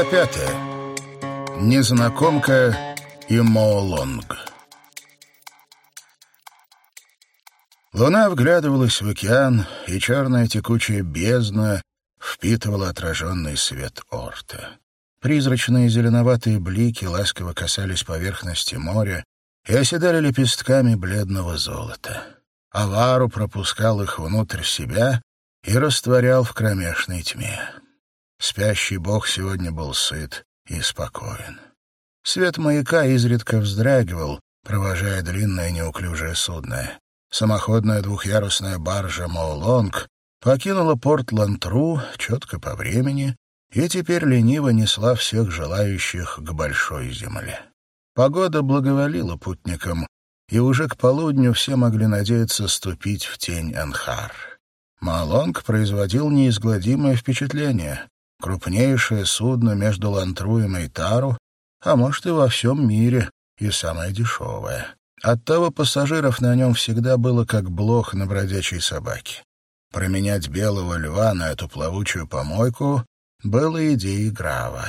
Глава пятая. Незнакомка и Моолонг. Луна вглядывалась в океан, и черная текучая бездна впитывала отраженный свет орта. Призрачные зеленоватые блики ласково касались поверхности моря и оседали лепестками бледного золота. Авару пропускал их внутрь себя и растворял в кромешной тьме. Спящий бог сегодня был сыт и спокоен. Свет маяка изредка вздрагивал, провожая длинное неуклюжее судно. Самоходная двухъярусная баржа «Моулонг» покинула порт Лантру четко по времени и теперь лениво несла всех желающих к большой земле. Погода благоволила путникам, и уже к полудню все могли надеяться ступить в тень Анхар. Малонг производил неизгладимое впечатление крупнейшее судно между Лантруем и Тару, а может и во всем мире, и самое дешевое. Оттого пассажиров на нем всегда было как блох на бродячей собаке. Променять белого льва на эту плавучую помойку было идеей Грава.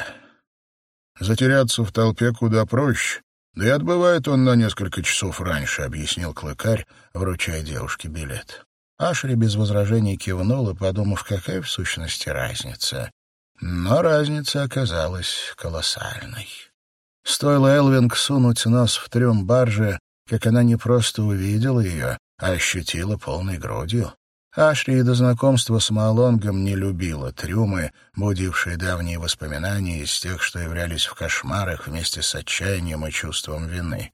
«Затеряться в толпе куда проще, да и отбывает он на несколько часов раньше», — объяснил клыкарь, вручая девушке билет. Ашри без возражений кивнула, подумав, какая в сущности разница. Но разница оказалась колоссальной. Стоило Элвинг сунуть нос в трюм баржи, как она не просто увидела ее, а ощутила полной грудью. Ашри до знакомства с Малонгом не любила трюмы, будившие давние воспоминания из тех, что являлись в кошмарах вместе с отчаянием и чувством вины.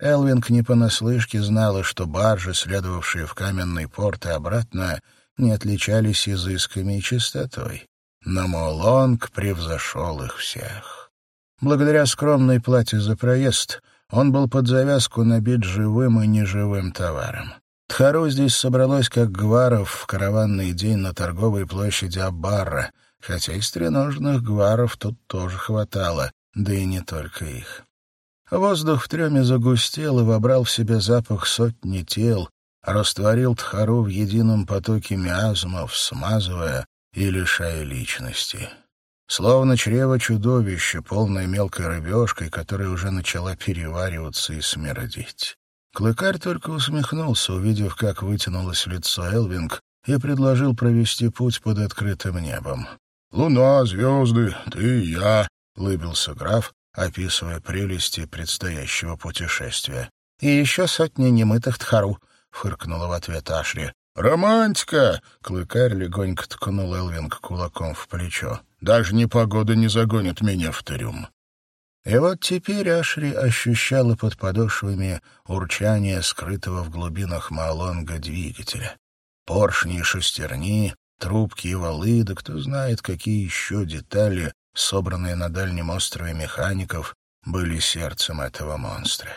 Элвинг не понаслышке знала, что баржи, следовавшие в каменный порт и обратно, не отличались изысками и чистотой но Молонг превзошел их всех. Благодаря скромной плате за проезд он был под завязку набит живым и неживым товаром. Тхару здесь собралось, как гваров в караванный день на торговой площади Аббарра, хотя и стреножных гваров тут тоже хватало, да и не только их. Воздух в треме загустел и вобрал в себя запах сотни тел, растворил Тхару в едином потоке миазмов, смазывая, и лишая личности. Словно чрево чудовища, полное мелкой рыбешкой, которая уже начала перевариваться и смердеть. Клыкарь только усмехнулся, увидев, как вытянулось лицо Элвинг, и предложил провести путь под открытым небом. «Луна, звезды, ты и я», — лыбился граф, описывая прелести предстоящего путешествия. «И еще сотни немытых тхару», — фыркнула в ответ Ашри. «Романтика!» — клыкарь легонько ткнул Элвинг кулаком в плечо. «Даже непогода не загонит меня в трюм». И вот теперь Ашри ощущала под подошвами урчание скрытого в глубинах Маалонга двигателя. Поршни и шестерни, трубки и валы, да кто знает, какие еще детали, собранные на дальнем острове механиков, были сердцем этого монстра.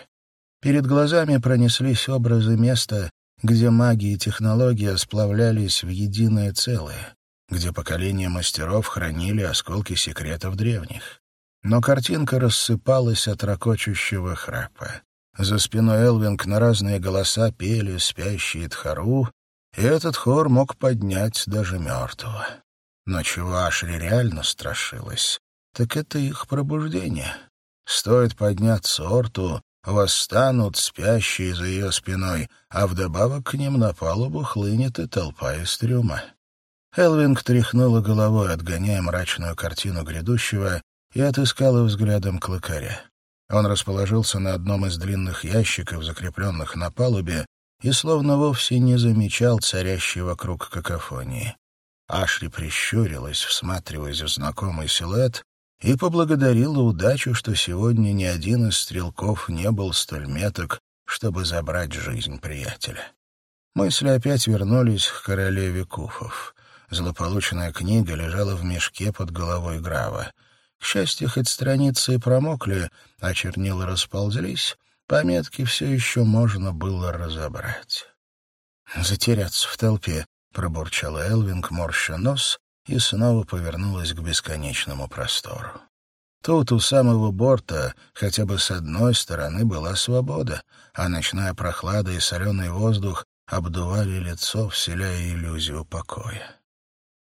Перед глазами пронеслись образы места, где магия и технология сплавлялись в единое целое, где поколения мастеров хранили осколки секретов древних. Но картинка рассыпалась от ракочущего храпа. За спиной Элвинг на разные голоса пели спящие Тхару, и этот хор мог поднять даже мертвого. Но чего Ашри реально страшилась, так это их пробуждение. Стоит подняться Орту, восстанут спящие за ее спиной, а вдобавок к ним на палубу хлынет и толпа из трюма. Элвинг тряхнула головой, отгоняя мрачную картину грядущего, и отыскала взглядом клыкаря. Он расположился на одном из длинных ящиков, закрепленных на палубе, и словно вовсе не замечал царящей вокруг какофонии. Ашри прищурилась, всматриваясь в знакомый силуэт, и поблагодарила удачу, что сегодня ни один из стрелков не был столь меток, чтобы забрать жизнь приятеля. Мысли опять вернулись к королеве Куфов. Злополученная книга лежала в мешке под головой Грава. К счастью, хоть страницы и промокли, а чернила расползлись, пометки все еще можно было разобрать. «Затеряться в толпе», — пробурчала Элвинг, морща нос и снова повернулась к бесконечному простору. Тут у самого борта хотя бы с одной стороны была свобода, а ночная прохлада и соленый воздух обдували лицо, вселяя иллюзию покоя.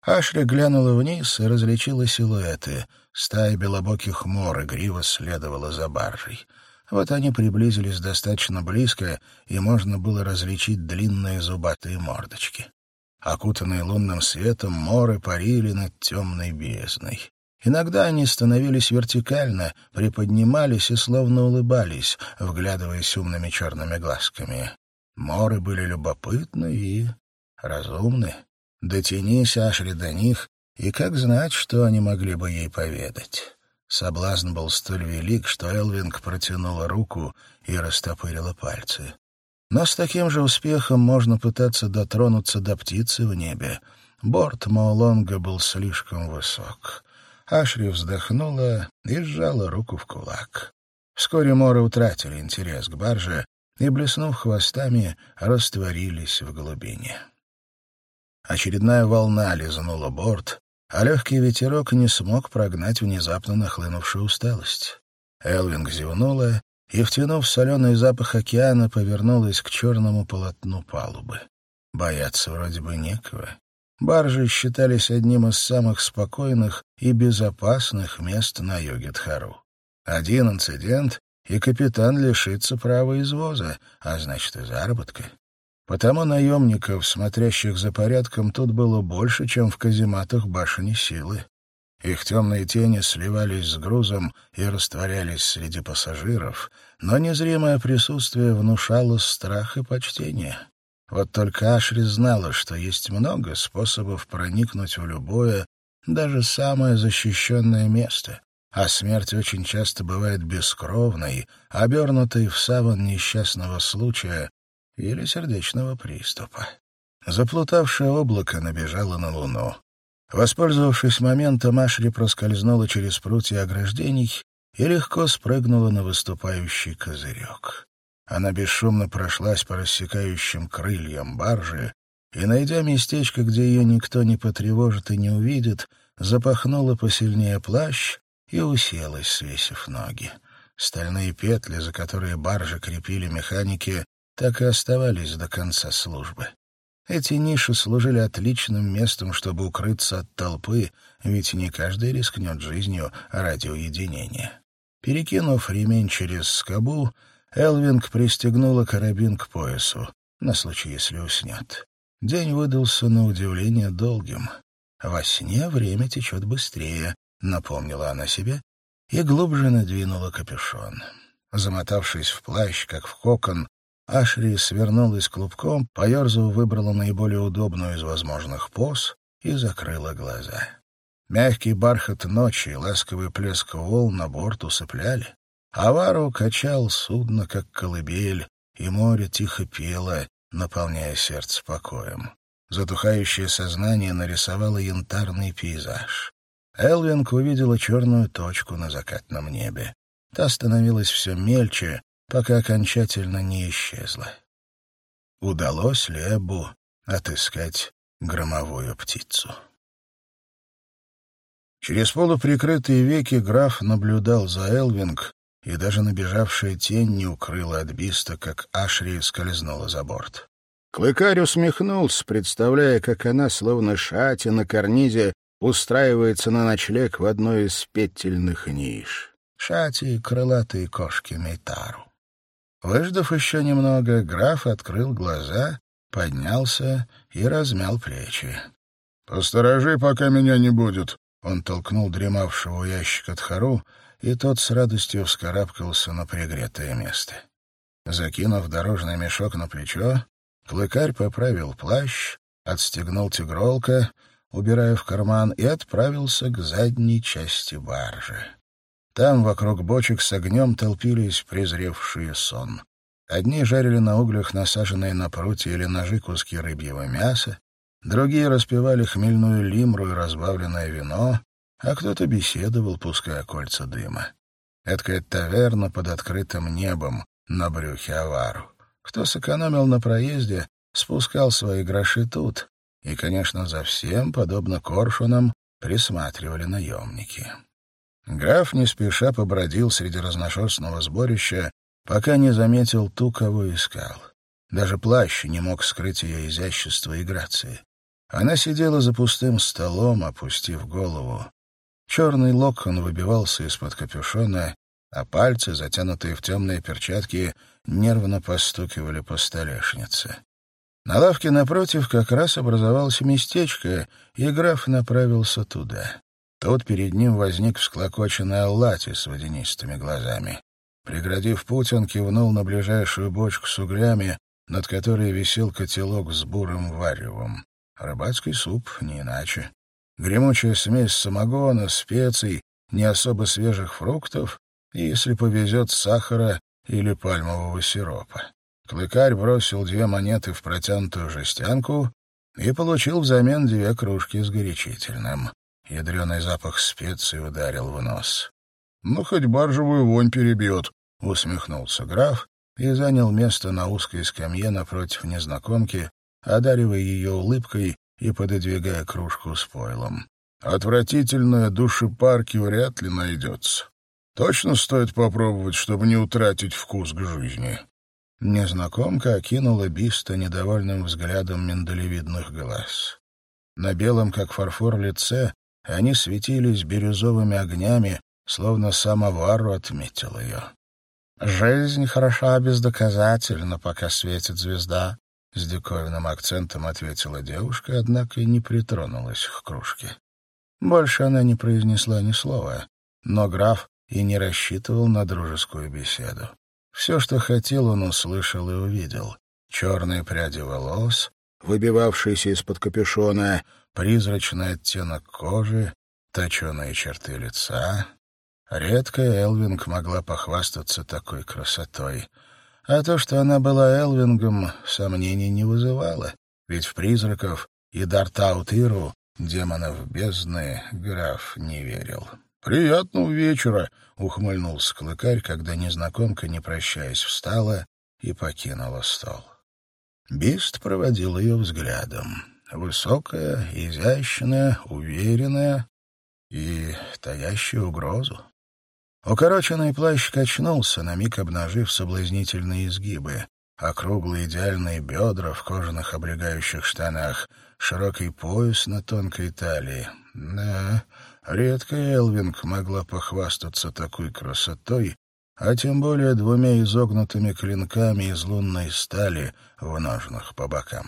Ашри глянула вниз и различила силуэты. Стая белобоких мор игриво следовала за баржей. Вот они приблизились достаточно близко, и можно было различить длинные зубатые мордочки. Окутанные лунным светом, моры парили над темной бездной. Иногда они становились вертикально, приподнимались и словно улыбались, вглядываясь умными черными глазками. Моры были любопытны и разумны. Дотянись, Ашри, до них, и как знать, что они могли бы ей поведать. Соблазн был столь велик, что Элвинг протянула руку и растопырила пальцы. Но с таким же успехом можно пытаться дотронуться до птицы в небе. Борт Маолонга был слишком высок. Ашри вздохнула и сжала руку в кулак. Вскоре моры утратили интерес к барже и, блеснув хвостами, растворились в глубине. Очередная волна лизнула борт, а легкий ветерок не смог прогнать внезапно нахлынувшую усталость. Элвинг зевнула и, втянув соленый запах океана, повернулась к черному полотну палубы. Бояться вроде бы некого. Баржи считались одним из самых спокойных и безопасных мест на юге Тхару. Один инцидент, и капитан лишится права извоза, а значит и заработка. Потому наемников, смотрящих за порядком, тут было больше, чем в казематах башни силы. Их темные тени сливались с грузом и растворялись среди пассажиров, но незримое присутствие внушало страх и почтение. Вот только Ашри знала, что есть много способов проникнуть в любое, даже самое защищенное место, а смерть очень часто бывает бескровной, обернутой в саван несчастного случая, или сердечного приступа. Заплутавшее облако набежало на луну. Воспользовавшись моментом, Ашри проскользнула через прутья ограждений и легко спрыгнула на выступающий козырек. Она бесшумно прошлась по рассекающим крыльям баржи и, найдя местечко, где ее никто не потревожит и не увидит, запахнула посильнее плащ и уселась, свесив ноги. Стальные петли, за которые баржи крепили механики, так и оставались до конца службы. Эти ниши служили отличным местом, чтобы укрыться от толпы, ведь не каждый рискнет жизнью ради уединения. Перекинув ремень через скобу, Элвинг пристегнула карабин к поясу, на случай, если уснет. День выдался на удивление долгим. Во сне время течет быстрее, напомнила она себе, и глубже надвинула капюшон. Замотавшись в плащ, как в кокон, Ашри свернулась клубком, поерзав выбрала наиболее удобную из возможных поз и закрыла глаза. Мягкий бархат ночи и ласковый плеск волн на борт усыпляли. Авару качал судно, как колыбель, и море тихо пело, наполняя сердце покоем. Затухающее сознание нарисовало янтарный пейзаж. Элвинг увидела черную точку на закатном небе. Та становилась все мельче, пока окончательно не исчезла. Удалось ли Эбу отыскать громовую птицу? Через полуприкрытые веки граф наблюдал за Элвинг, и даже набежавшая тень не укрыла от Биста, как Ашри скользнула за борт. Клыкарь усмехнулся, представляя, как она, словно шати на карнизе, устраивается на ночлег в одной из петельных ниш. Шати — крылатые кошки Мейтару. Выждав еще немного, граф открыл глаза, поднялся и размял плечи. «Посторожи, пока меня не будет!» Он толкнул дремавшего ящика Тхару, и тот с радостью вскарабкался на пригретое место. Закинув дорожный мешок на плечо, клыкарь поправил плащ, отстегнул тигролка, убирая в карман, и отправился к задней части баржи. Там вокруг бочек с огнем толпились презревшие сон. Одни жарили на углях насаженные на прутья или ножи куски рыбьего мяса, другие распивали хмельную лимру и разбавленное вино, а кто-то беседовал, пуская кольца дыма. Эдкая таверна под открытым небом на брюхе авару. Кто сэкономил на проезде, спускал свои гроши тут, и, конечно, за всем, подобно коршунам, присматривали наемники. Граф не спеша побродил среди разношерстного сборища, пока не заметил ту, кого искал. Даже плащ не мог скрыть ее изящество и грации. Она сидела за пустым столом, опустив голову. Черный локон выбивался из-под капюшона, а пальцы, затянутые в темные перчатки, нервно постукивали по столешнице. На лавке напротив как раз образовалось местечко, и граф направился туда. Тут перед ним возник всклокоченный Аллати с водянистыми глазами. Преградив путь, он кивнул на ближайшую бочку с углями, над которой висел котелок с бурым варевом. Рыбацкий суп, не иначе. Гремучая смесь самогона, специй, не особо свежих фруктов если повезет, сахара или пальмового сиропа. Клыкарь бросил две монеты в протянутую жестянку и получил взамен две кружки с горячительным. Ядреный запах специй ударил в нос. — Ну, хоть баржевую вонь перебьет, — усмехнулся граф и занял место на узкой скамье напротив незнакомки, одаривая ее улыбкой и пододвигая кружку с пойлом. «Отвратительная душепарки вряд ли найдется. Точно стоит попробовать, чтобы не утратить вкус к жизни». Незнакомка окинула Биста недовольным взглядом миндалевидных глаз. На белом, как фарфор, лице они светились бирюзовыми огнями, словно самовару отметил ее. «Жизнь хороша бездоказательно, пока светит звезда», — с диковинным акцентом ответила девушка, однако и не притронулась к кружке. Больше она не произнесла ни слова, но граф и не рассчитывал на дружескую беседу. Все, что хотел, он услышал и увидел. Черные пряди волос, выбивавшиеся из-под капюшона, призрачный оттенок кожи, точеные черты лица. Редко Элвинг могла похвастаться такой красотой. А то, что она была Элвингом, сомнений не вызывало, ведь в призраков и Дартаут-Иру, демонов бездны, граф не верил. «Приятного вечера!» — ухмыльнулся клыкарь, когда незнакомка, не прощаясь, встала и покинула стол. Бист проводил ее взглядом. Высокая, изящная, уверенная и таящая угрозу. Укороченный плащ качнулся, на миг обнажив соблазнительные изгибы. Округлые идеальные бедра в кожаных облегающих штанах, широкий пояс на тонкой талии. Да, Редко Элвинг могла похвастаться такой красотой, а тем более двумя изогнутыми клинками из лунной стали в ножнах по бокам.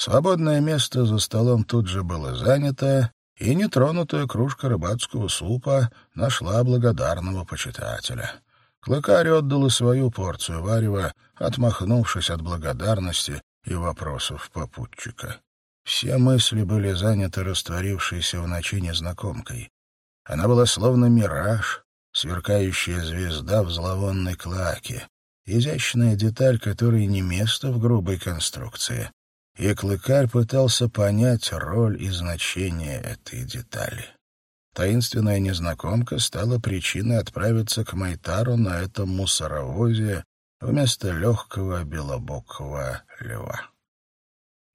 Свободное место за столом тут же было занято, и нетронутая кружка рыбацкого супа нашла благодарного почитателя. Клыкарь отдал и свою порцию варева, отмахнувшись от благодарности и вопросов попутчика. Все мысли были заняты растворившейся в ночи незнакомкой. Она была словно мираж, сверкающая звезда в зловонной клаке, изящная деталь, которой не место в грубой конструкции. И Клыкарь пытался понять роль и значение этой детали. Таинственная незнакомка стала причиной отправиться к Майтару на этом мусоровозе вместо легкого белобокого льва.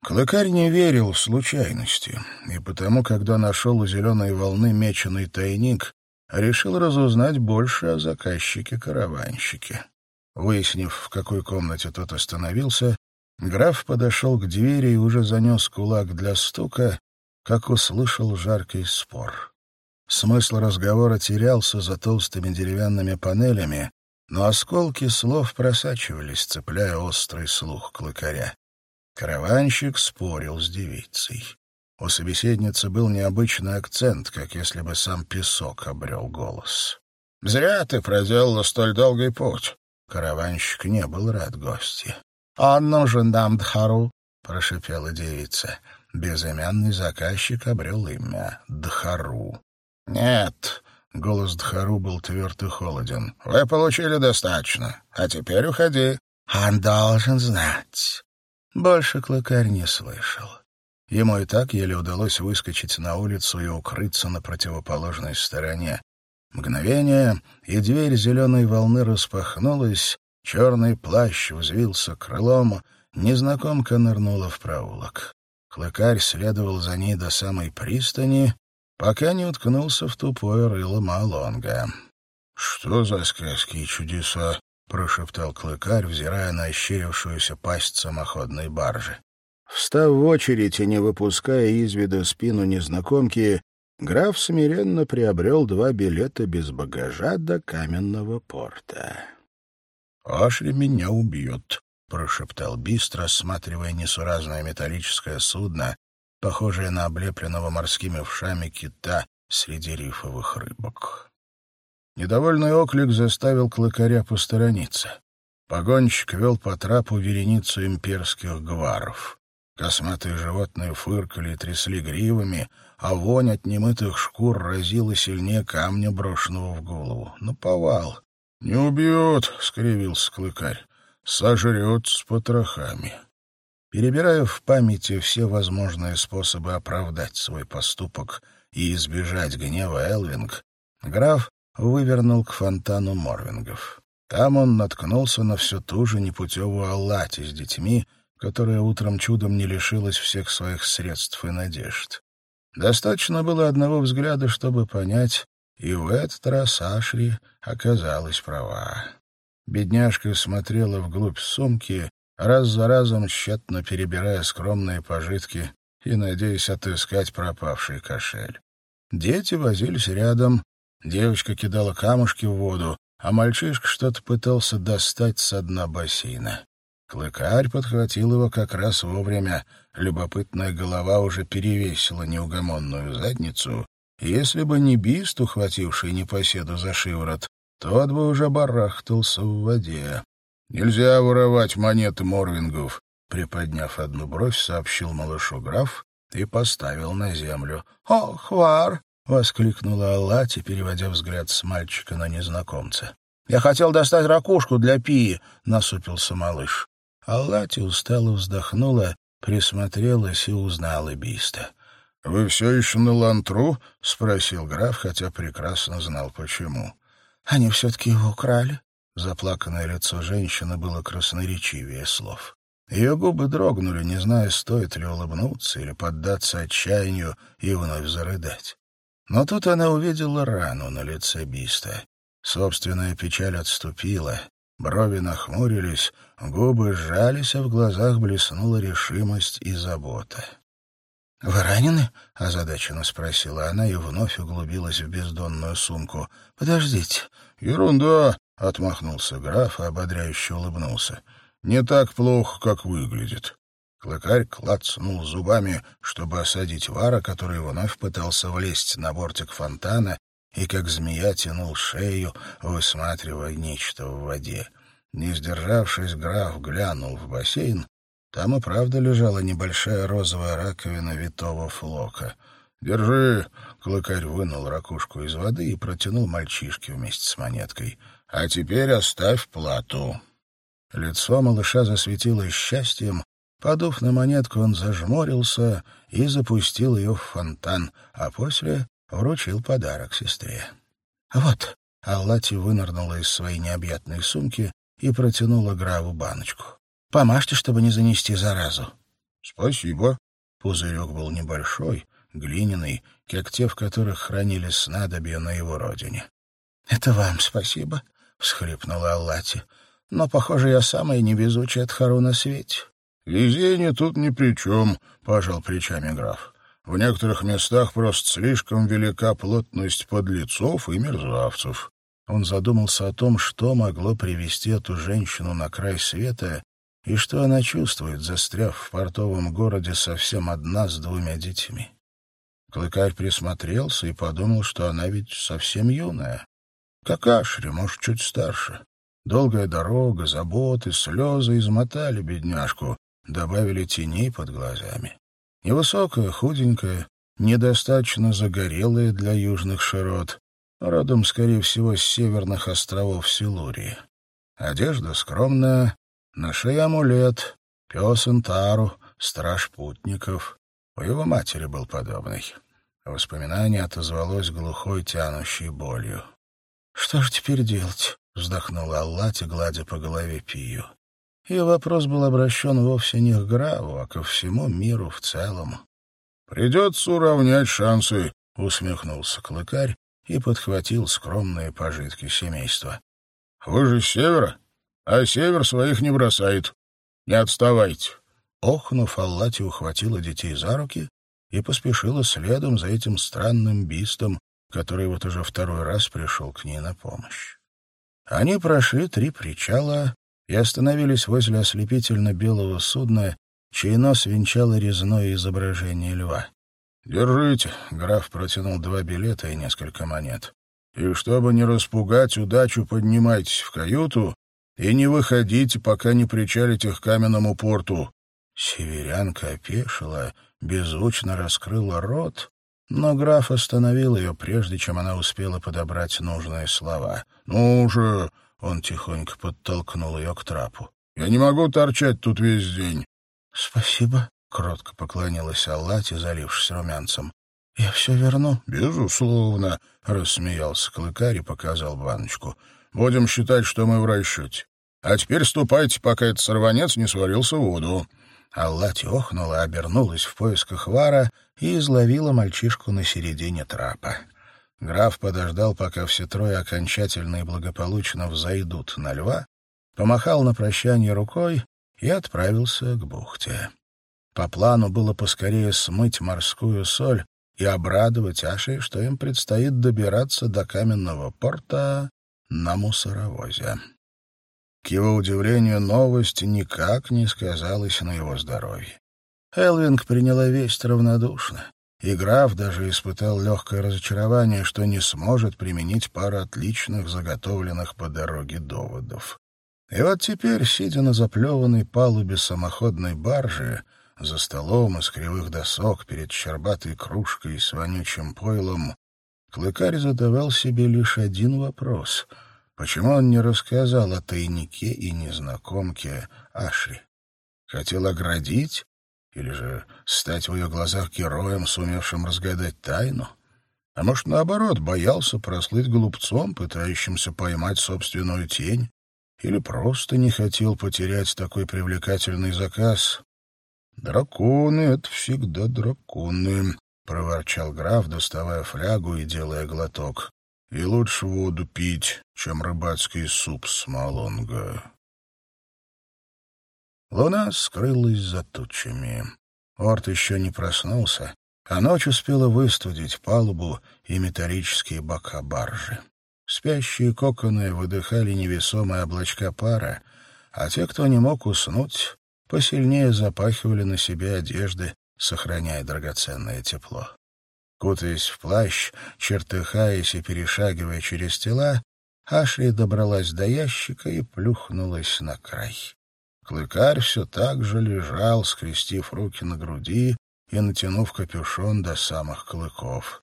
Клыкарь не верил в случайности, и потому, когда нашел у зеленой волны меченый тайник, решил разузнать больше о заказчике-караванщике. Выяснив, в какой комнате тот остановился, граф подошел к двери и уже занес кулак для стука, как услышал жаркий спор. Смысл разговора терялся за толстыми деревянными панелями, но осколки слов просачивались, цепляя острый слух клыкаря. Караванщик спорил с девицей. У собеседницы был необычный акцент, как если бы сам песок обрел голос. «Зря ты проделала столь долгий путь». Караванщик не был рад гости. «Он нужен нам, Дхару», — прошипела девица. Безымянный заказчик обрел имя — Дхару. «Нет», — голос Дхару был тверд и холоден, — «вы получили достаточно, а теперь уходи». «Он должен знать. Больше клыкарь не слышал. Ему и так еле удалось выскочить на улицу и укрыться на противоположной стороне. Мгновение, и дверь зеленой волны распахнулась, черный плащ взвился крылом, незнакомка нырнула в проулок. Клыкарь следовал за ней до самой пристани, пока не уткнулся в тупое рыло Малонга. — Что за сказки и чудеса? — прошептал клыкарь, взирая на ощерившуюся пасть самоходной баржи. Встав в очередь и не выпуская из виду спину незнакомки, граф смиренно приобрел два билета без багажа до каменного порта. «Ашри меня убьет», — прошептал Бист, рассматривая несуразное металлическое судно, похожее на облепленного морскими вшами кита среди рифовых рыбок. Недовольный оклик заставил клыкаря посторониться. Погонщик вел по трапу вереницу имперских гваров. Косматые животные фыркали и трясли гривами, а вонь от немытых шкур разила сильнее камня, брошенного в голову. Наповал. «Ну, «Не убьет», — скривился клыкарь, — «сожрет с потрохами». Перебирая в памяти все возможные способы оправдать свой поступок и избежать гнева Элвинг, граф вывернул к фонтану Морвингов. Там он наткнулся на всю ту же непутевую Аллати с детьми, которая утром чудом не лишилась всех своих средств и надежд. Достаточно было одного взгляда, чтобы понять, и в этот раз Ашри оказалась права. Бедняжка смотрела вглубь сумки, раз за разом тщетно перебирая скромные пожитки и надеясь отыскать пропавший кошель. Дети возились рядом, девочка кидала камушки в воду, а мальчишка что-то пытался достать со дна бассейна. Клыкарь подхватил его как раз вовремя. Любопытная голова уже перевесила неугомонную задницу. Если бы не бист, ухвативший непоседу за шиворот, тот бы уже барахтался в воде. «Нельзя воровать монеты Морвингов», — приподняв одну бровь, сообщил малышу граф и поставил на землю. «Ох, вар!» — воскликнула Аллати, переводя взгляд с мальчика на незнакомца. «Я хотел достать ракушку для пии», — насупился малыш. Аллати устало вздохнула, присмотрелась и узнала Биста. — Вы все еще на лантру? — спросил граф, хотя прекрасно знал, почему. — Они все-таки его украли. Заплаканное лицо женщины было красноречивее слов. Ее губы дрогнули, не зная, стоит ли улыбнуться или поддаться отчаянию и вновь зарыдать. Но тут она увидела рану на лице Биста. Собственная печаль отступила, Брови нахмурились, губы сжались, а в глазах блеснула решимость и забота. — Вы ранены? — озадаченно спросила она и вновь углубилась в бездонную сумку. — Подождите. — Ерунда! — отмахнулся граф и ободряюще улыбнулся. — Не так плохо, как выглядит. Клыкарь клацнул зубами, чтобы осадить Вара, который вновь пытался влезть на бортик фонтана и как змея тянул шею, высматривая нечто в воде. Не сдержавшись, граф глянул в бассейн. Там и правда лежала небольшая розовая раковина витого флока. «Держи!» — клыкарь вынул ракушку из воды и протянул мальчишке вместе с монеткой. «А теперь оставь плату». Лицо малыша засветилось счастьем. Подув на монетку, он зажмурился и запустил ее в фонтан, а после вручил подарок сестре. «Вот», — Аллати вынырнула из своей необъятной сумки и протянула Граву баночку. «Помажьте, чтобы не занести заразу». «Спасибо». Пузырек был небольшой, глиняный, как те, в которых хранились снадобья на его родине. «Это вам спасибо», — всхлипнула Аллати. «Но, похоже, я самая невезучая тхару на свете». «Везение тут ни при чем», — пожал плечами граф. В некоторых местах просто слишком велика плотность подлецов и мерзавцев. Он задумался о том, что могло привести эту женщину на край света и что она чувствует, застряв в портовом городе совсем одна с двумя детьми. Клыкарь присмотрелся и подумал, что она ведь совсем юная. Как Ашри, может, чуть старше. Долгая дорога, заботы, слезы измотали бедняжку, добавили теней под глазами. Невысокая, худенькая, недостаточно загорелая для южных широт, родом, скорее всего, с северных островов Силурии. Одежда скромная, на шее амулет, пес Интару, страж путников. У его матери был подобный. Воспоминание отозвалось глухой, тянущей болью. — Что же теперь делать? — вздохнула Аллати, гладя по голове Пию. Ее вопрос был обращен вовсе не к Граву, а ко всему миру в целом. «Придется уравнять шансы», — усмехнулся клыкарь и подхватил скромные пожитки семейства. «Вы же с севера, а север своих не бросает. Не отставайте». Охнув, Аллати ухватила детей за руки и поспешила следом за этим странным бистом, который вот уже второй раз пришел к ней на помощь. Они прошли три причала и остановились возле ослепительно-белого судна, чей нос венчало резное изображение льва. «Держите», — граф протянул два билета и несколько монет. «И чтобы не распугать удачу, поднимайтесь в каюту и не выходите, пока не причалите к каменному порту». Северянка опешила, беззвучно раскрыла рот, но граф остановил ее, прежде чем она успела подобрать нужные слова. «Ну же!» — он тихонько подтолкнул ее к трапу. «Я не могу торчать тут весь день». «Спасибо», — кротко поклонилась Аллате, залившись румянцем. «Я все верну». «Безусловно», — рассмеялся Клыкарь и показал баночку. «Будем считать, что мы в расчете. А теперь ступайте, пока этот сорванец не сварился в воду». Аллати охнула, обернулась в поисках Вара и изловила мальчишку на середине трапа. Граф подождал, пока все трое окончательно и благополучно взойдут на льва, помахал на прощание рукой и отправился к бухте. По плану было поскорее смыть морскую соль и обрадовать Аши, что им предстоит добираться до каменного порта на мусоровозе. К его удивлению, новость никак не сказалась на его здоровье. Элвинг приняла весть равнодушно, и граф даже испытал легкое разочарование, что не сможет применить пару отличных заготовленных по дороге доводов. И вот теперь, сидя на заплеванной палубе самоходной баржи, за столом из кривых досок перед щербатой кружкой с вонючим пойлом, Клыкарь задавал себе лишь один вопрос — Почему он не рассказал о тайнике и незнакомке Ашри? Хотел оградить или же стать в ее глазах героем, сумевшим разгадать тайну? А может, наоборот, боялся прослыть глупцом, пытающимся поймать собственную тень? Или просто не хотел потерять такой привлекательный заказ? «Драконы — это всегда драконы», — проворчал граф, доставая флягу и делая глоток. И лучше воду пить, чем рыбацкий суп с малонга. Луна скрылась за тучами. Орт еще не проснулся, а ночь успела выстудить палубу и металлические бока баржи. Спящие коконы выдыхали невесомые облачка пара, а те, кто не мог уснуть, посильнее запахивали на себе одежды, сохраняя драгоценное тепло. Кутаясь в плащ, чертыхаясь и перешагивая через тела, Ашли добралась до ящика и плюхнулась на край. Клыкарь все так же лежал, скрестив руки на груди и натянув капюшон до самых клыков.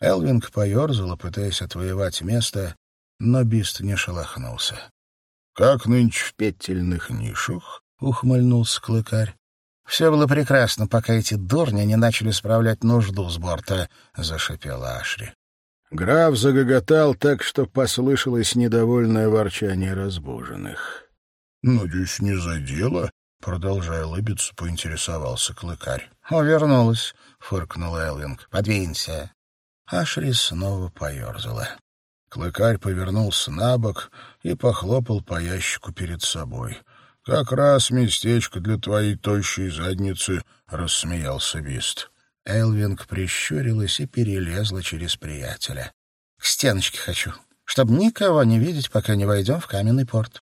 Элвинг поерзала, пытаясь отвоевать место, но Бист не шелохнулся. — Как нынче в петельных нишах? — ухмыльнулся клыкарь. «Все было прекрасно, пока эти дурни не начали справлять нужду с борта», — зашипела Ашри. Граф загоготал так, что послышалось недовольное ворчание разбуженных. «Надеюсь, не задело?» — продолжая улыбиться, поинтересовался клыкарь. «О, вернулась», — фыркнул Элвинг. «Подвинься». Ашри снова поерзала. Клыкарь повернулся на бок и похлопал по ящику перед собой — «Как раз местечко для твоей тощей задницы», — рассмеялся Бист. Элвинг прищурилась и перелезла через приятеля. «К стеночке хочу, чтобы никого не видеть, пока не войдем в каменный порт».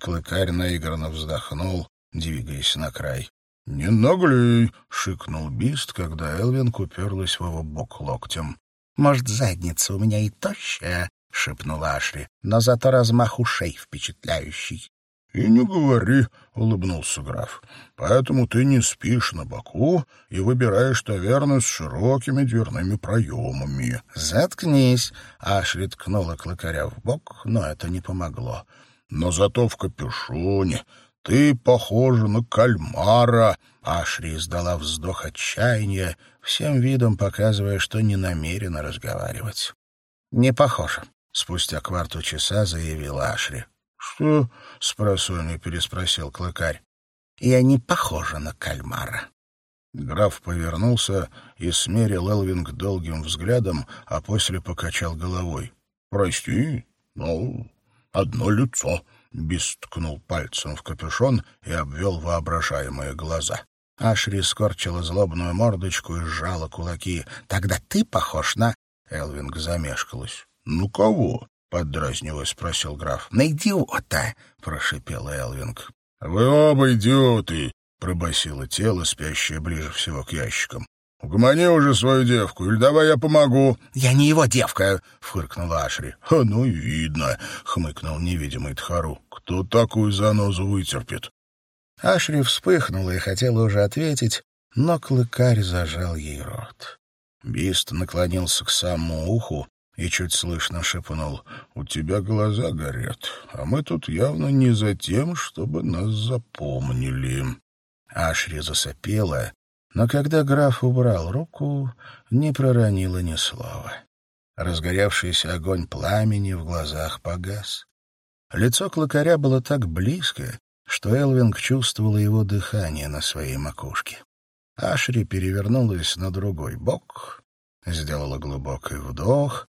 Клыкарь наигранно вздохнул, двигаясь на край. «Не наглей!» — шикнул Бист, когда Элвинг уперлась в его бок локтем. «Может, задница у меня и тощая?» — шепнула Ашри. «Но зато размах ушей впечатляющий. «И не говори», — улыбнулся граф. «Поэтому ты не спишь на боку и выбираешь таверны с широкими дверными проемами». «Заткнись», — Ашри ткнула клыкаря в бок, но это не помогло. «Но зато в капюшоне ты похожа на кальмара», — Ашри издала вздох отчаяния, всем видом показывая, что не намерена разговаривать. «Не похоже», — спустя кварту часа заявила Ашри. «Что?» — спросонья переспросил клыкарь. «Я не похожа на кальмара». Граф повернулся и смерил Элвинг долгим взглядом, а после покачал головой. «Прости, но одно лицо», — Бис ткнул пальцем в капюшон и обвел воображаемые глаза. Ашри скорчила злобную мордочку и сжала кулаки. «Тогда ты похож на...» Элвинг замешкалась. «Ну кого?» — поддразнивая спросил граф. «На идиота!» — прошипел Элвинг. «Вы оба идиоты!» — пробасило тело, спящее ближе всего к ящикам. «Угомони уже свою девку, или давай я помогу». «Я не его девка», — фыркнула Ашри. «А ну, видно», — хмыкнул невидимый Тхару. «Кто такую занозу вытерпит?» Ашри вспыхнула и хотела уже ответить, но клыкарь зажал ей рот. Бист наклонился к самому уху и чуть слышно шепнул. «У тебя глаза горят, а мы тут явно не за тем, чтобы нас запомнили». Ашри засопела, но когда граф убрал руку, не проронила ни слова. Разгоревшийся огонь пламени в глазах погас. Лицо клыкаря было так близко, что Элвинг чувствовала его дыхание на своей макушке. Ашри перевернулась на другой бок, сделала глубокий вдох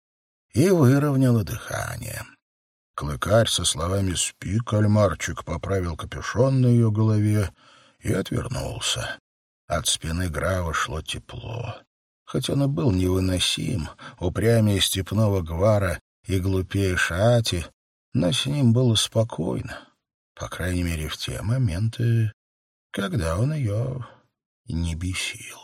и выровняла дыхание. Клыкарь со словами «Спи, кальмарчик» поправил капюшон на ее голове и отвернулся. От спины Грава шло тепло. Хоть он и был невыносим, упрямее степного гвара и глупее шати, но с ним было спокойно, по крайней мере, в те моменты, когда он ее не бесил.